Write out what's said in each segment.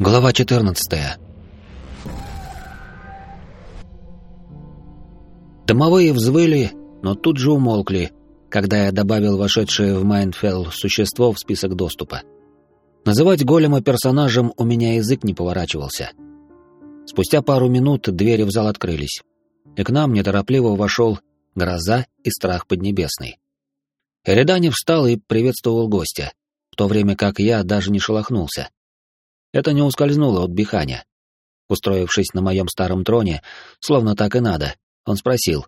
Глава 14. Домовые взвыли, но тут же умолкли, когда я добавил вошедшее в Майнфелл существо в список доступа. Называть голема персонажем у меня язык не поворачивался. Спустя пару минут двери в зал открылись, и к нам неторопливо вошел гроза и страх поднебесной. Эридани встал и приветствовал гостя, в то время как я даже не шелохнулся. Это не ускользнуло от Биханя. Устроившись на моем старом троне, словно так и надо, он спросил.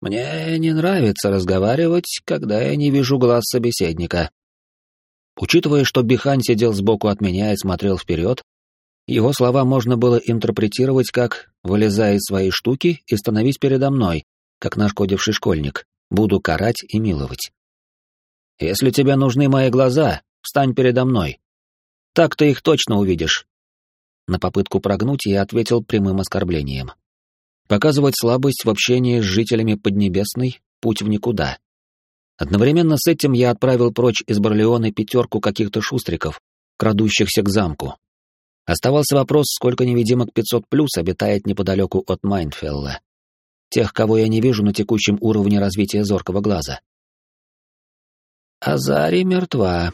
«Мне не нравится разговаривать, когда я не вижу глаз собеседника». Учитывая, что Бихань сидел сбоку от меня и смотрел вперед, его слова можно было интерпретировать как «вылезай из своей штуки и становись передо мной», как нашкодивший школьник, буду карать и миловать. «Если тебе нужны мои глаза, встань передо мной», так ты их точно увидишь. На попытку прогнуть я ответил прямым оскорблением. Показывать слабость в общении с жителями Поднебесной — путь в никуда. Одновременно с этим я отправил прочь из Барлеона пятерку каких-то шустриков, крадущихся к замку. Оставался вопрос, сколько невидимок 500 плюс обитает неподалеку от Майнфелла. Тех, кого я не вижу на текущем уровне развития зоркого глаза. Азари мертва.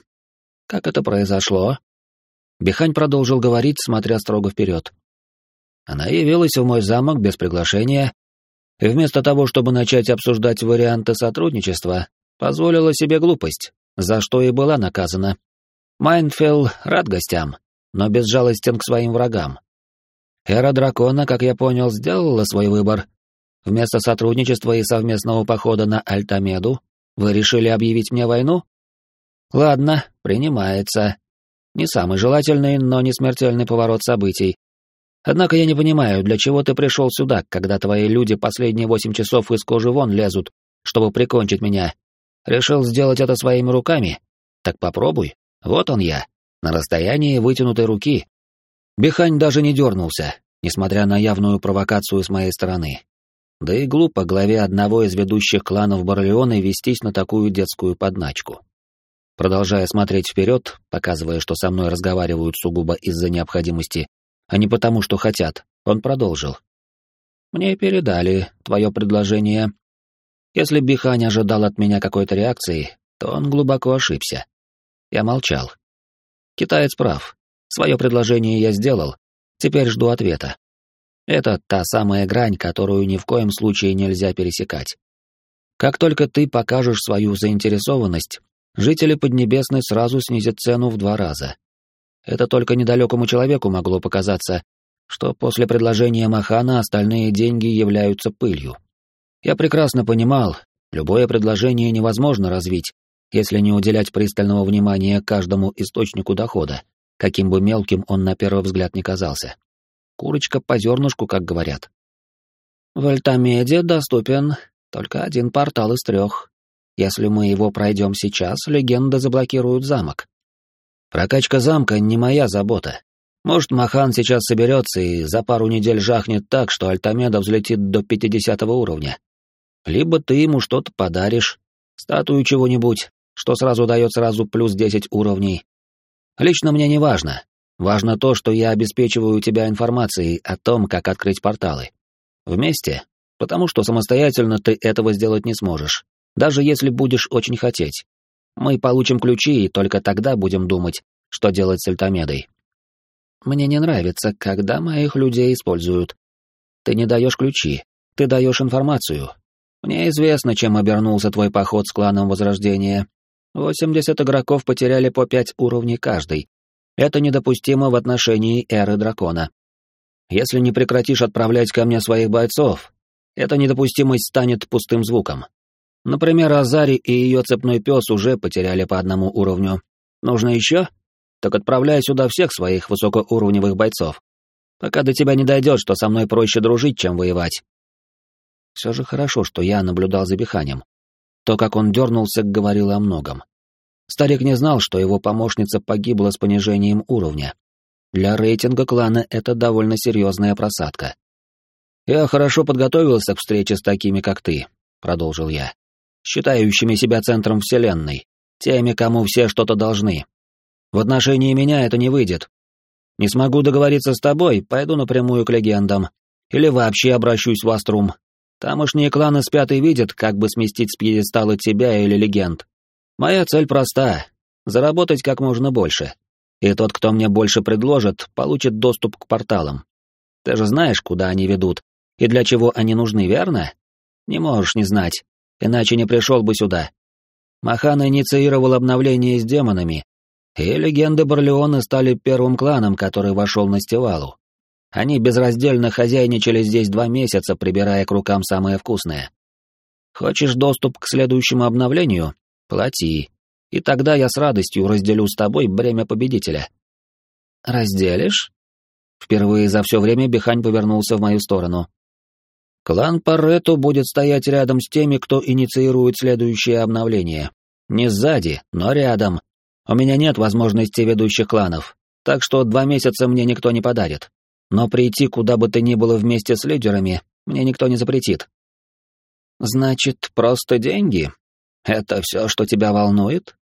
Как это произошло? Бихань продолжил говорить, смотря строго вперед. Она явилась в мой замок без приглашения, и вместо того, чтобы начать обсуждать варианты сотрудничества, позволила себе глупость, за что и была наказана. Майнфелл рад гостям, но безжалостен к своим врагам. Эра Дракона, как я понял, сделала свой выбор. Вместо сотрудничества и совместного похода на Альтамеду вы решили объявить мне войну? Ладно, принимается. Не самый желательный, но не смертельный поворот событий. Однако я не понимаю, для чего ты пришел сюда, когда твои люди последние восемь часов из кожи вон лезут, чтобы прикончить меня. Решил сделать это своими руками? Так попробуй. Вот он я, на расстоянии вытянутой руки. Бихань даже не дернулся, несмотря на явную провокацию с моей стороны. Да и глупо главе одного из ведущих кланов Барлеона вестись на такую детскую подначку. Продолжая смотреть вперед, показывая, что со мной разговаривают сугубо из-за необходимости, а не потому, что хотят, он продолжил. «Мне передали твое предложение. Если Бихань ожидал от меня какой-то реакции, то он глубоко ошибся. Я молчал. Китаец прав. Свое предложение я сделал, теперь жду ответа. Это та самая грань, которую ни в коем случае нельзя пересекать. Как только ты покажешь свою заинтересованность, жители Поднебесной сразу снизят цену в два раза. Это только недалекому человеку могло показаться, что после предложения Махана остальные деньги являются пылью. Я прекрасно понимал, любое предложение невозможно развить, если не уделять пристального внимания каждому источнику дохода, каким бы мелким он на первый взгляд не казался. Курочка по зернышку, как говорят. В Альтамеде доступен только один портал из трех, если мы его пройдем сейчас, легенда заблокируют замок. Прокачка замка не моя забота. Может, Махан сейчас соберется и за пару недель жахнет так, что Альтамеда взлетит до 50 уровня. Либо ты ему что-то подаришь, статую чего-нибудь, что сразу дает сразу плюс 10 уровней. Лично мне не важно. Важно то, что я обеспечиваю тебя информацией о том, как открыть порталы. Вместе, потому что самостоятельно ты этого сделать не сможешь даже если будешь очень хотеть. Мы получим ключи, и только тогда будем думать, что делать с Альтамедой. Мне не нравится, когда моих людей используют. Ты не даешь ключи, ты даешь информацию. Мне известно, чем обернулся твой поход с кланом Возрождения. 80 игроков потеряли по 5 уровней каждый. Это недопустимо в отношении эры дракона. Если не прекратишь отправлять ко мне своих бойцов, эта недопустимость станет пустым звуком. Например, Азари и ее цепной пес уже потеряли по одному уровню. Нужно еще? Так отправляй сюда всех своих высокоуровневых бойцов. Пока до тебя не дойдет, что со мной проще дружить, чем воевать. Все же хорошо, что я наблюдал за Биханем. То, как он дернулся, говорило о многом. Старик не знал, что его помощница погибла с понижением уровня. Для рейтинга клана это довольно серьезная просадка. «Я хорошо подготовился к встрече с такими, как ты», — продолжил я считающими себя центром Вселенной, теми, кому все что-то должны. В отношении меня это не выйдет. Не смогу договориться с тобой, пойду напрямую к легендам. Или вообще обращусь в Аструм. Тамошние кланы спят и видят, как бы сместить с пьедестала тебя или легенд. Моя цель проста — заработать как можно больше. И тот, кто мне больше предложит, получит доступ к порталам. Ты же знаешь, куда они ведут, и для чего они нужны, верно? Не можешь не знать, иначе не пришел бы сюда. Махан инициировал обновление с демонами, и легенды Барлеона стали первым кланом, который вошел на Стивалу. Они безраздельно хозяйничали здесь два месяца, прибирая к рукам самое вкусное. Хочешь доступ к следующему обновлению? Плати. И тогда я с радостью разделю с тобой бремя победителя. Разделишь? Впервые за все время Бихань повернулся в мою сторону. Клан Парету будет стоять рядом с теми, кто инициирует следующее обновление. Не сзади, но рядом. У меня нет возможности ведущих кланов, так что два месяца мне никто не подарит. Но прийти куда бы то ни было вместе с лидерами мне никто не запретит. Значит, просто деньги? Это все, что тебя волнует?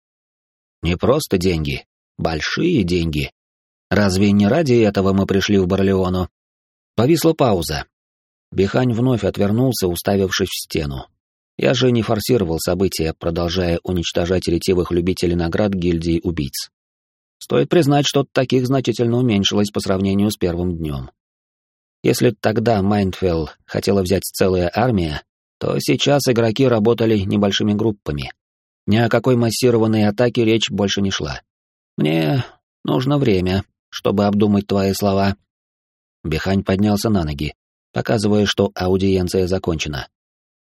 Не просто деньги, большие деньги. Разве не ради этого мы пришли в Барлеону? Повисла пауза. Бихань вновь отвернулся, уставившись в стену. Я же не форсировал события, продолжая уничтожать ретивых любителей наград гильдии убийц. Стоит признать, что таких значительно уменьшилось по сравнению с первым днем. Если тогда Майнфелл хотела взять целая армия, то сейчас игроки работали небольшими группами. Ни о какой массированной атаке речь больше не шла. Мне нужно время, чтобы обдумать твои слова. Бихань поднялся на ноги, показывая, что аудиенция закончена.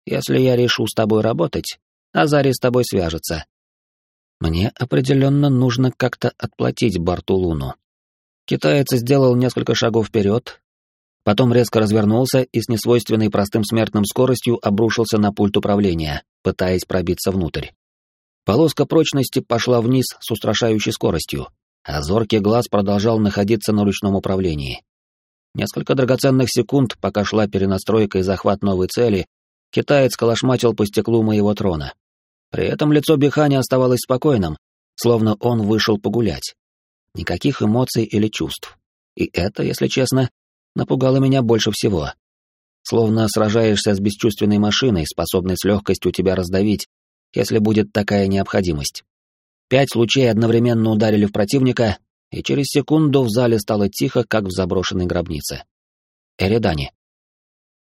Если я решу с тобой работать, Азари с тобой свяжется. Мне определенно нужно как-то отплатить Бартулуну. Китаец сделал несколько шагов вперед, потом резко развернулся и с несвойственной простым смертным скоростью обрушился на пульт управления, пытаясь пробиться внутрь. Полоска прочности пошла вниз с устрашающей скоростью, а зоркий глаз продолжал находиться на ручном управлении. Несколько драгоценных секунд, пока шла перенастройка и захват новой цели, китаец колошматил по стеклу моего трона. При этом лицо Бихани оставалось спокойным, словно он вышел погулять. Никаких эмоций или чувств. И это, если честно, напугало меня больше всего. Словно сражаешься с бесчувственной машиной, способной с легкостью тебя раздавить, если будет такая необходимость. Пять лучей одновременно ударили в противника, и через секунду в зале стало тихо, как в заброшенной гробнице. Эридани.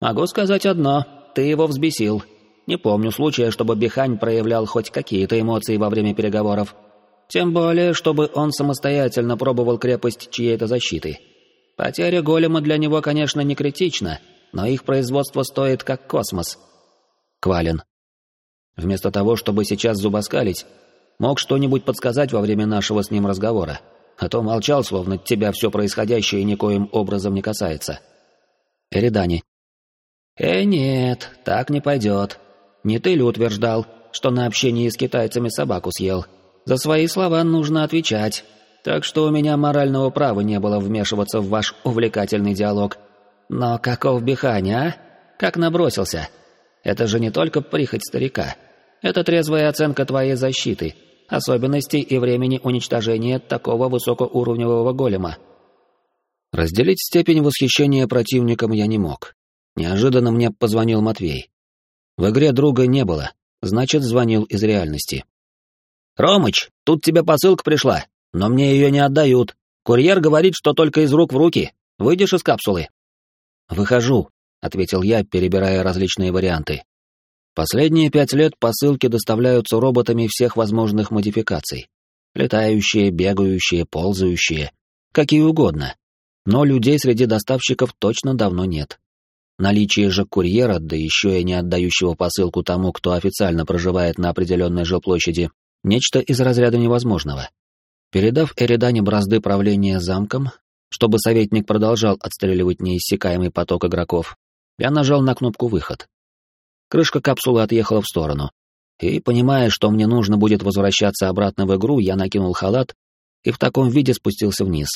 «Могу сказать одно, ты его взбесил», не помню случая, чтобы Бихань проявлял хоть какие-то эмоции во время переговоров. Тем более, чтобы он самостоятельно пробовал крепость чьей-то защиты. Потеря голема для него, конечно, не критична, но их производство стоит как космос. Квалин. Вместо того, чтобы сейчас зубоскалить, мог что-нибудь подсказать во время нашего с ним разговора, а то молчал, словно тебя все происходящее никоим образом не касается. Эридани. «Э, нет, так не пойдет. Не ты ли утверждал, что на общении с китайцами собаку съел? За свои слова нужно отвечать. Так что у меня морального права не было вмешиваться в ваш увлекательный диалог. Но каков Бихань, а? Как набросился? Это же не только прихоть старика. Это трезвая оценка твоей защиты, особенностей и времени уничтожения такого высокоуровневого голема. Разделить степень восхищения противником я не мог. Неожиданно мне позвонил Матвей. В игре друга не было, значит, звонил из реальности. «Ромыч, тут тебе посылка пришла, но мне ее не отдают. Курьер говорит, что только из рук в руки. Выйдешь из капсулы?» «Выхожу», — ответил я, перебирая различные варианты. Последние пять лет посылки доставляются роботами всех возможных модификаций. Летающие, бегающие, ползающие, какие угодно. Но людей среди доставщиков точно давно нет. Наличие же курьера, да еще и не отдающего посылку тому, кто официально проживает на определенной жилплощади, нечто из разряда невозможного. Передав Эридане бразды правления замком, чтобы советник продолжал отстреливать неиссякаемый поток игроков, я нажал на кнопку «Выход». Крышка капсулы отъехала в сторону, и, понимая, что мне нужно будет возвращаться обратно в игру, я накинул халат и в таком виде спустился вниз.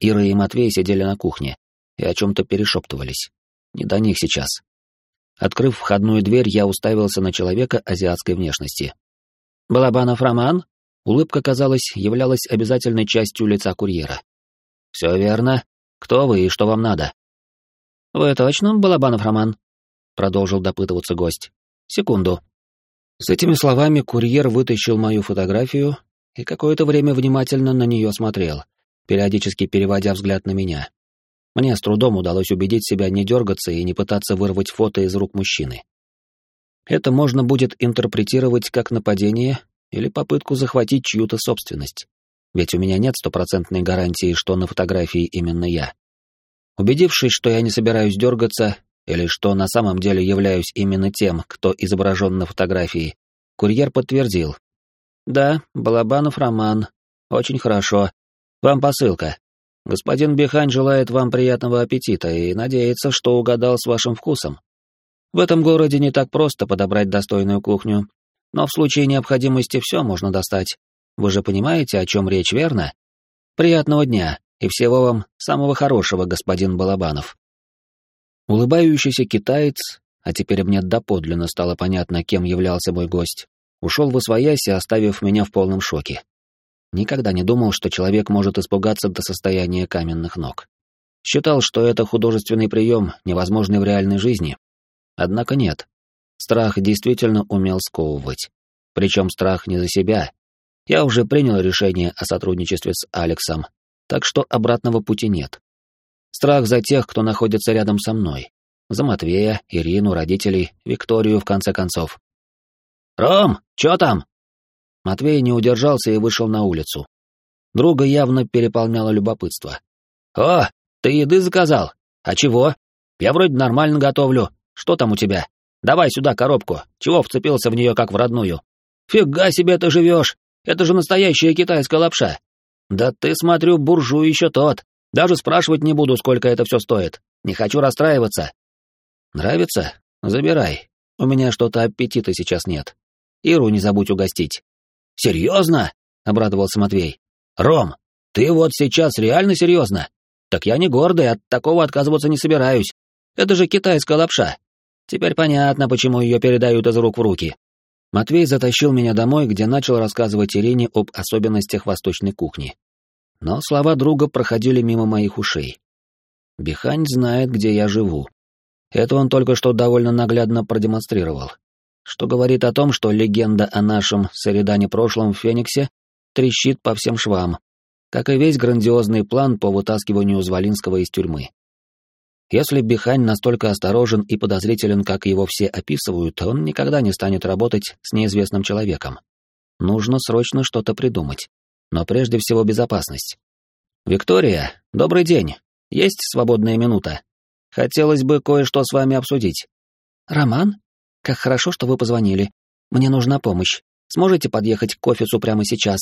Ира и Матвей сидели на кухне и о чем-то перешептывались. Не до них сейчас. Открыв входную дверь, я уставился на человека азиатской внешности. «Балабанов Роман?» Улыбка, казалось, являлась обязательной частью лица курьера. Все верно. Кто вы и что вам надо? Вы точно Балабанов Роман? Продолжил допытываться гость. Секунду. С этими словами курьер вытащил мою фотографию и какое-то время внимательно на нее смотрел, периодически переводя взгляд на меня. Мне с трудом удалось убедить себя не дергаться и не пытаться вырвать фото из рук мужчины. Это можно будет интерпретировать как нападение или попытку захватить чью-то собственность. Ведь у меня нет стопроцентной гарантии, что на фотографии именно я. Убедившись, что я не собираюсь дергаться, или что на самом деле являюсь именно тем, кто изображен на фотографии, курьер подтвердил. «Да, Балабанов Роман. Очень хорошо. Вам посылка. Господин Бихань желает вам приятного аппетита и надеется, что угадал с вашим вкусом. В этом городе не так просто подобрать достойную кухню, но в случае необходимости все можно достать. Вы же понимаете, о чем речь, верно? Приятного дня и всего вам самого хорошего, господин Балабанов. Улыбающийся китаец, а теперь мне доподлинно стало понятно, кем являлся мой гость, ушел в освоясь, оставив меня в полном шоке. Никогда не думал, что человек может испугаться до состояния каменных ног. Считал, что это художественный прием, невозможный в реальной жизни. Однако нет. Страх действительно умел сковывать. Причем страх не за себя. Я уже принял решение о сотрудничестве с Алексом, так что обратного пути нет. Страх за тех, кто находится рядом со мной. За Матвея, Ирину, родителей, Викторию, в конце концов. «Ром, чё там?» Матвей не удержался и вышел на улицу. Друга явно переполняло любопытство. «О, ты еды заказал? А чего? Я вроде нормально готовлю. Что там у тебя? Давай сюда коробку. Чего вцепился в нее как в родную? Фига себе ты живешь! Это же настоящая китайская лапша. Да ты, смотрю, буржуй еще тот. Даже спрашивать не буду, сколько это все стоит. Не хочу расстраиваться. Нравится? Забирай. У меня что-то аппетита сейчас нет. Иру не забудь угостить. «Серьезно?» — обрадовался Матвей. «Ром, ты вот сейчас реально серьезно? Так я не гордый, от такого отказываться не собираюсь. Это же китайская лапша. Теперь понятно, почему ее передают из рук в руки». Матвей затащил меня домой, где начал рассказывать Ирине об особенностях восточной кухни. Но слова друга проходили мимо моих ушей. Бихань знает, где я живу. Это он только что довольно наглядно продемонстрировал что говорит о том, что легенда о нашем Саридане прошлом Фениксе трещит по всем швам, как и весь грандиозный план по вытаскиванию Звалинского из тюрьмы. Если Бихань настолько осторожен и подозрителен, как его все описывают, он никогда не станет работать с неизвестным человеком. Нужно срочно что-то придумать. Но прежде всего безопасность. «Виктория, добрый день. Есть свободная минута? Хотелось бы кое-что с вами обсудить». «Роман?» Как хорошо, что вы позвонили. Мне нужна помощь. Сможете подъехать к офису прямо сейчас?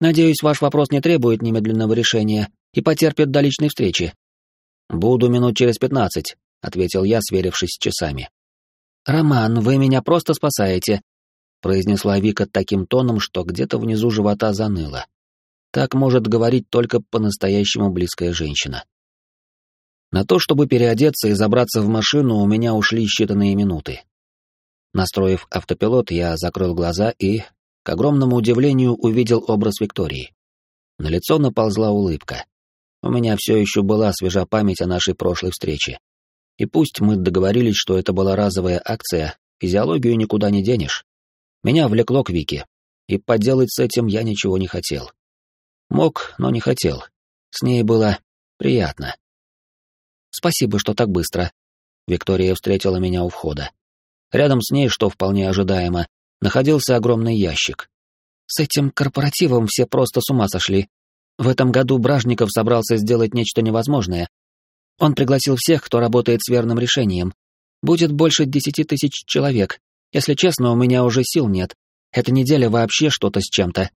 Надеюсь, ваш вопрос не требует немедленного решения и потерпит до личной встречи. Буду минут через пятнадцать, ответил я, сверившись с часами. Роман, вы меня просто спасаете, произнесла Вика таким тоном, что где-то внизу живота заныло. Так может говорить только по-настоящему близкая женщина. На то, чтобы переодеться и забраться в машину, у меня ушли считанные минуты. Настроив автопилот, я закрыл глаза и, к огромному удивлению, увидел образ Виктории. На лицо наползла улыбка. У меня все еще была свежа память о нашей прошлой встрече. И пусть мы договорились, что это была разовая акция, физиологию никуда не денешь. Меня влекло к Вике, и поделать с этим я ничего не хотел. Мог, но не хотел. С ней было приятно. «Спасибо, что так быстро». Виктория встретила меня у входа. Рядом с ней, что вполне ожидаемо, находился огромный ящик. С этим корпоративом все просто с ума сошли. В этом году Бражников собрался сделать нечто невозможное. Он пригласил всех, кто работает с верным решением. Будет больше десяти тысяч человек. Если честно, у меня уже сил нет. Эта неделя вообще что-то с чем-то.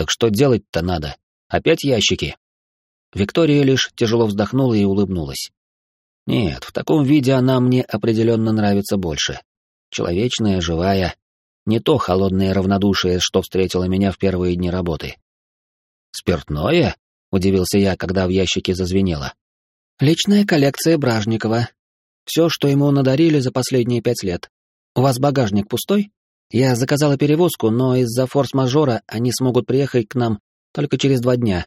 Так что делать-то надо? Опять ящики? Виктория лишь тяжело вздохнула и улыбнулась. Нет, в таком виде она мне определенно нравится больше. Человечная, живая. Не то холодное равнодушие, что встретило меня в первые дни работы. «Спиртное?» — удивился я, когда в ящике зазвенело. «Личная коллекция Бражникова. Все, что ему надарили за последние пять лет. У вас багажник пустой? Я заказала перевозку, но из-за форс-мажора они смогут приехать к нам только через два дня.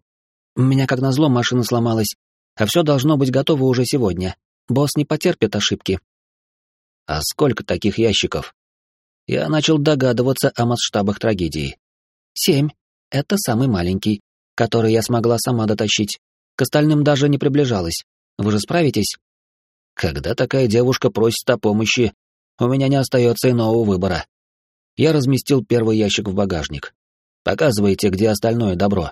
У меня, как назло, машина сломалась, а все должно быть готово уже сегодня. Босс не потерпит ошибки. А сколько таких ящиков? Я начал догадываться о масштабах трагедии. Семь. Это самый маленький, который я смогла сама дотащить. К остальным даже не приближалась. Вы же справитесь? Когда такая девушка просит о помощи, у меня не остается иного выбора. Я разместил первый ящик в багажник. Показывайте, где остальное добро.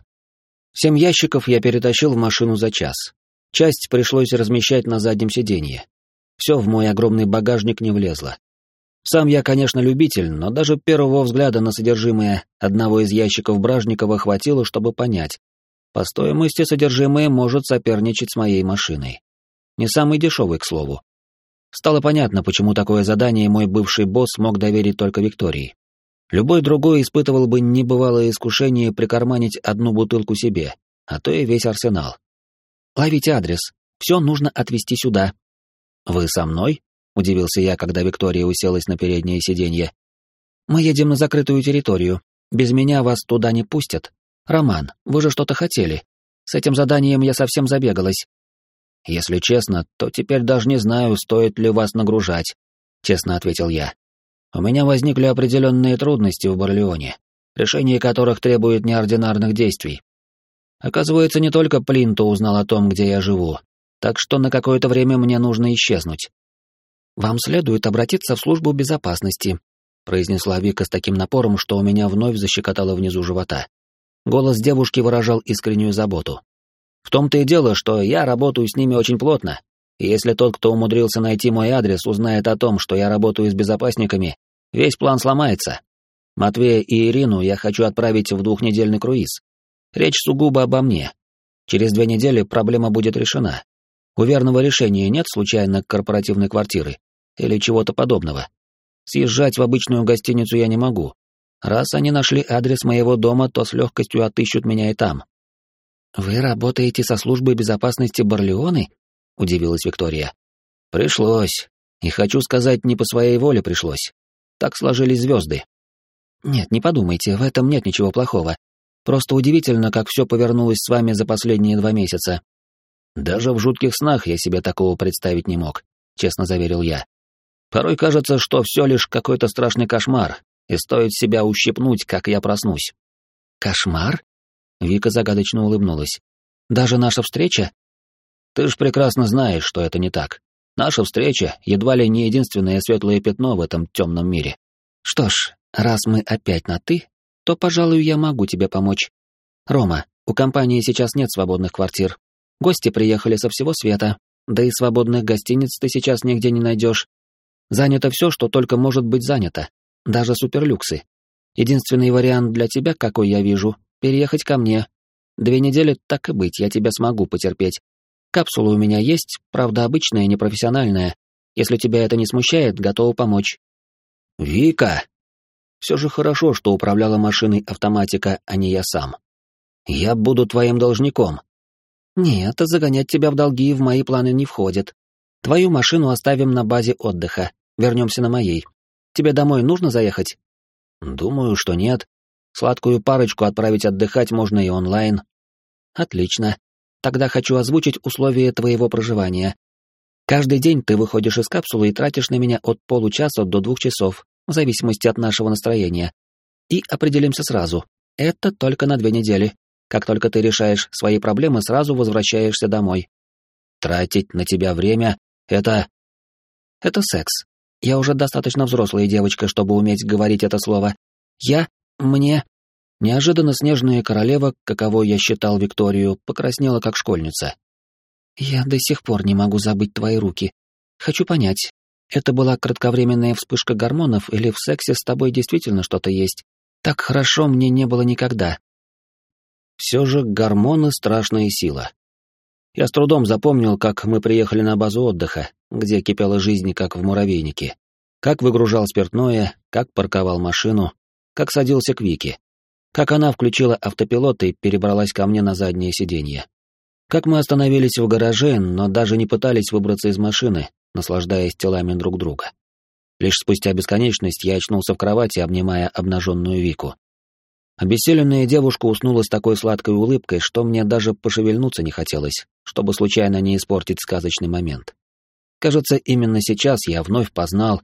Семь ящиков я перетащил в машину за час. Часть пришлось размещать на заднем сиденье. Все в мой огромный багажник не влезло. Сам я, конечно, любитель, но даже первого взгляда на содержимое одного из ящиков Бражникова хватило, чтобы понять. По стоимости содержимое может соперничать с моей машиной. Не самый дешевый, к слову. Стало понятно, почему такое задание мой бывший босс мог доверить только Виктории. Любой другой испытывал бы небывалое искушение прикарманить одну бутылку себе, а то и весь арсенал. «Ловите адрес. Все нужно отвезти сюда». «Вы со мной?» — удивился я, когда Виктория уселась на переднее сиденье. «Мы едем на закрытую территорию. Без меня вас туда не пустят. Роман, вы же что-то хотели. С этим заданием я совсем забегалась». «Если честно, то теперь даже не знаю, стоит ли вас нагружать», — честно ответил я у меня возникли определенные трудности в Барлеоне, решение которых требует неординарных действий. Оказывается, не только Плинто узнал о том, где я живу, так что на какое-то время мне нужно исчезнуть. «Вам следует обратиться в службу безопасности», произнесла Вика с таким напором, что у меня вновь защекотало внизу живота. Голос девушки выражал искреннюю заботу. «В том-то и дело, что я работаю с ними очень плотно, и если тот, кто умудрился найти мой адрес, узнает о том, что я работаю с безопасниками, весь план сломается. Матвея и Ирину я хочу отправить в двухнедельный круиз. Речь сугубо обо мне. Через две недели проблема будет решена. У верного решения нет случайно корпоративной квартиры или чего-то подобного. Съезжать в обычную гостиницу я не могу. Раз они нашли адрес моего дома, то с легкостью отыщут меня и там. «Вы работаете со службой безопасности Барлеоны?» — удивилась Виктория. «Пришлось. И хочу сказать, не по своей воле пришлось. Так сложились звезды». «Нет, не подумайте, в этом нет ничего плохого. Просто удивительно, как все повернулось с вами за последние два месяца». «Даже в жутких снах я себе такого представить не мог», — честно заверил я. «Порой кажется, что все лишь какой-то страшный кошмар, и стоит себя ущипнуть, как я проснусь». «Кошмар?» Вика загадочно улыбнулась. «Даже наша встреча?» Ты ж прекрасно знаешь, что это не так. Наша встреча едва ли не единственное светлое пятно в этом темном мире. Что ж, раз мы опять на «ты», то, пожалуй, я могу тебе помочь. Рома, у компании сейчас нет свободных квартир. Гости приехали со всего света, да и свободных гостиниц ты сейчас нигде не найдешь. Занято все, что только может быть занято, даже суперлюксы. Единственный вариант для тебя, какой я вижу, переехать ко мне. Две недели, так и быть, я тебя смогу потерпеть. Капсула у меня есть, правда, обычная, непрофессиональная. Если тебя это не смущает, готова помочь. Вика! Все же хорошо, что управляла машиной автоматика, а не я сам. Я буду твоим должником. Нет, загонять тебя в долги в мои планы не входит. Твою машину оставим на базе отдыха. Вернемся на моей. Тебе домой нужно заехать? Думаю, что нет. Сладкую парочку отправить отдыхать можно и онлайн. Отлично. Тогда хочу озвучить условия твоего проживания. Каждый день ты выходишь из капсулы и тратишь на меня от получаса до двух часов, в зависимости от нашего настроения. И определимся сразу. Это только на две недели. Как только ты решаешь свои проблемы, сразу возвращаешься домой. Тратить на тебя время — это... Это секс. Я уже достаточно взрослая девочка, чтобы уметь говорить это слово. Я... мне... Неожиданно снежная королева, каково я считал Викторию, покраснела как школьница. «Я до сих пор не могу забыть твои руки. Хочу понять, это была кратковременная вспышка гормонов или в сексе с тобой действительно что-то есть? Так хорошо мне не было никогда». Все же гормоны — страшная сила. Я с трудом запомнил, как мы приехали на базу отдыха, где кипела жизнь, как в муравейнике. Как выгружал спиртное, как парковал машину, как садился к Вике как она включила автопилот и перебралась ко мне на заднее сиденье. Как мы остановились в гараже, но даже не пытались выбраться из машины, наслаждаясь телами друг друга. Лишь спустя бесконечность я очнулся в кровати, обнимая обнаженную Вику. Обессиленная девушка уснула с такой сладкой улыбкой, что мне даже пошевельнуться не хотелось, чтобы случайно не испортить сказочный момент. Кажется, именно сейчас я вновь познал,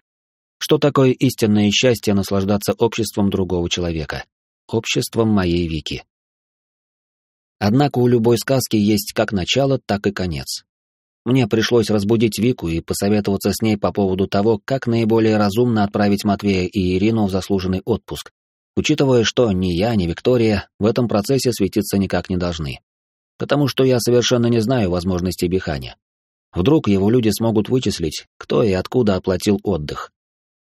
что такое истинное счастье наслаждаться обществом другого человека, обществом моей Вики. Однако у любой сказки есть как начало, так и конец. Мне пришлось разбудить Вику и посоветоваться с ней по поводу того, как наиболее разумно отправить Матвея и Ирину в заслуженный отпуск, учитывая, что ни я, ни Виктория в этом процессе светиться никак не должны. Потому что я совершенно не знаю возможностей Бихани. Вдруг его люди смогут вычислить, кто и откуда оплатил отдых.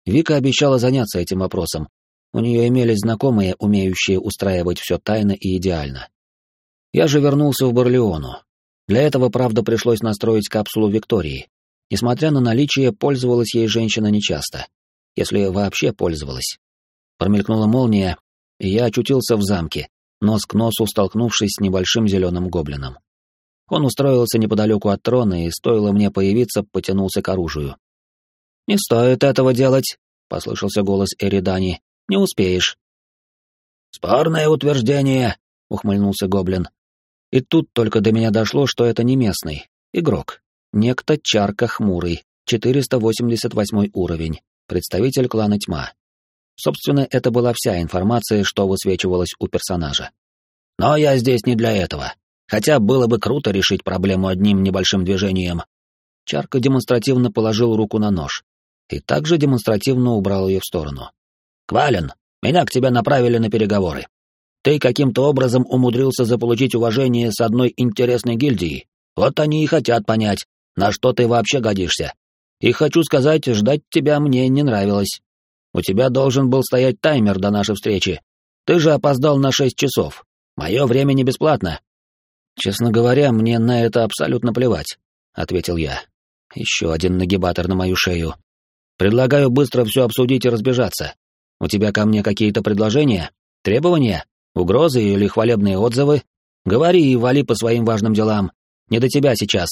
Вика обещала заняться этим вопросом. У нее имелись знакомые, умеющие устраивать все тайно и идеально. Я же вернулся в Барлеону. Для этого, правда, пришлось настроить капсулу Виктории. Несмотря на наличие, пользовалась ей женщина нечасто. Если вообще пользовалась. Промелькнула молния, и я очутился в замке, нос к носу столкнувшись с небольшим зеленым гоблином. Он устроился неподалеку от трона, и стоило мне появиться, потянулся к оружию. «Не стоит этого делать», — послышался голос Эридани. «Не успеешь». «Спорное утверждение», — ухмыльнулся гоблин. И тут только до меня дошло, что это не местный, игрок. Некто Чарка Хмурый, 488 уровень, представитель клана Тьма. Собственно, это была вся информация, что высвечивалась у персонажа. Но я здесь не для этого. Хотя было бы круто решить проблему одним небольшим движением. Чарка демонстративно положил руку на нож и также демонстративно убрал ее в сторону. «Квален, меня к тебе направили на переговоры. Ты каким-то образом умудрился заполучить уважение с одной интересной гильдией. Вот они и хотят понять, на что ты вообще годишься. И хочу сказать, ждать тебя мне не нравилось. У тебя должен был стоять таймер до нашей встречи. Ты же опоздал на шесть часов. Мое время не бесплатно. Честно говоря, мне на это абсолютно плевать, ответил я. Еще один нагибатор на мою шею. Предлагаю быстро все обсудить и разбежаться. У тебя ко мне какие-то предложения? Требования? Угрозы или хвалебные отзывы? Говори и вали по своим важным делам. Не до тебя сейчас.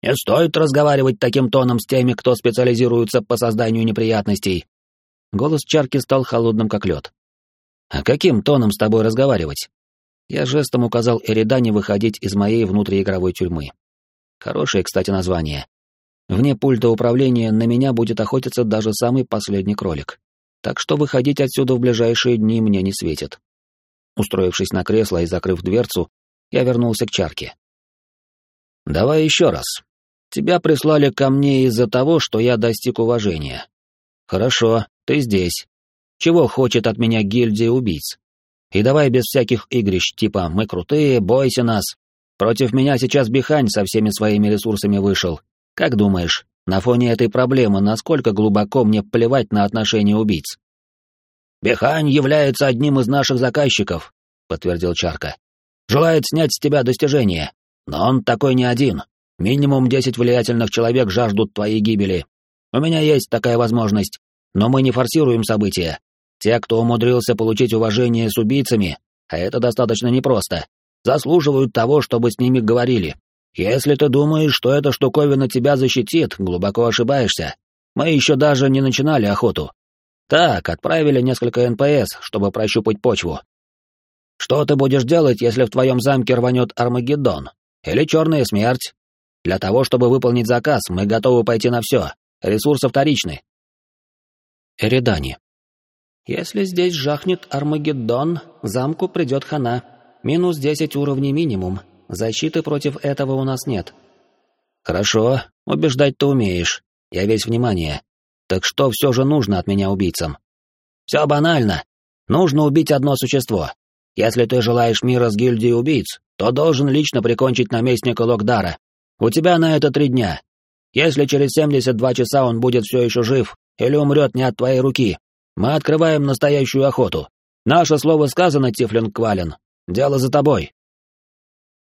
Не стоит разговаривать таким тоном с теми, кто специализируется по созданию неприятностей. Голос Чарки стал холодным, как лед. А каким тоном с тобой разговаривать? Я жестом указал Эридане выходить из моей внутриигровой тюрьмы. Хорошее, кстати, название. Вне пульта управления на меня будет охотиться даже самый последний кролик. Так что выходить отсюда в ближайшие дни мне не светит. Устроившись на кресло и закрыв дверцу, я вернулся к чарке. «Давай еще раз. Тебя прислали ко мне из-за того, что я достиг уважения. Хорошо, ты здесь. Чего хочет от меня гильдия убийц? И давай без всяких игрищ, типа «мы крутые, бойся нас». Против меня сейчас Бихань со всеми своими ресурсами вышел. Как думаешь, на фоне этой проблемы насколько глубоко мне плевать на отношения убийц? «Бехань является одним из наших заказчиков», — подтвердил Чарка. «Желает снять с тебя достижения. Но он такой не один. Минимум десять влиятельных человек жаждут твоей гибели. У меня есть такая возможность, но мы не форсируем события. Те, кто умудрился получить уважение с убийцами, а это достаточно непросто, заслуживают того, чтобы с ними говорили. Если ты думаешь, что эта штуковина тебя защитит, глубоко ошибаешься. Мы еще даже не начинали охоту. Так, отправили несколько НПС, чтобы прощупать почву. Что ты будешь делать, если в твоем замке рванет Армагеддон? Или Черная Смерть? Для того, чтобы выполнить заказ, мы готовы пойти на все. Ресурсы вторичны. Эридани. Если здесь жахнет Армагеддон, замку придет хана. Минус десять уровней минимум. Защиты против этого у нас нет. Хорошо, убеждать ты умеешь. Я весь внимание. Так что все же нужно от меня убийцам? Все банально. Нужно убить одно существо. Если ты желаешь мира с гильдией убийц, то должен лично прикончить наместника Локдара. У тебя на это три дня. Если через 72 часа он будет все еще жив или умрет не от твоей руки, мы открываем настоящую охоту. Наше слово сказано, Тифлинг Квален. Дело за тобой.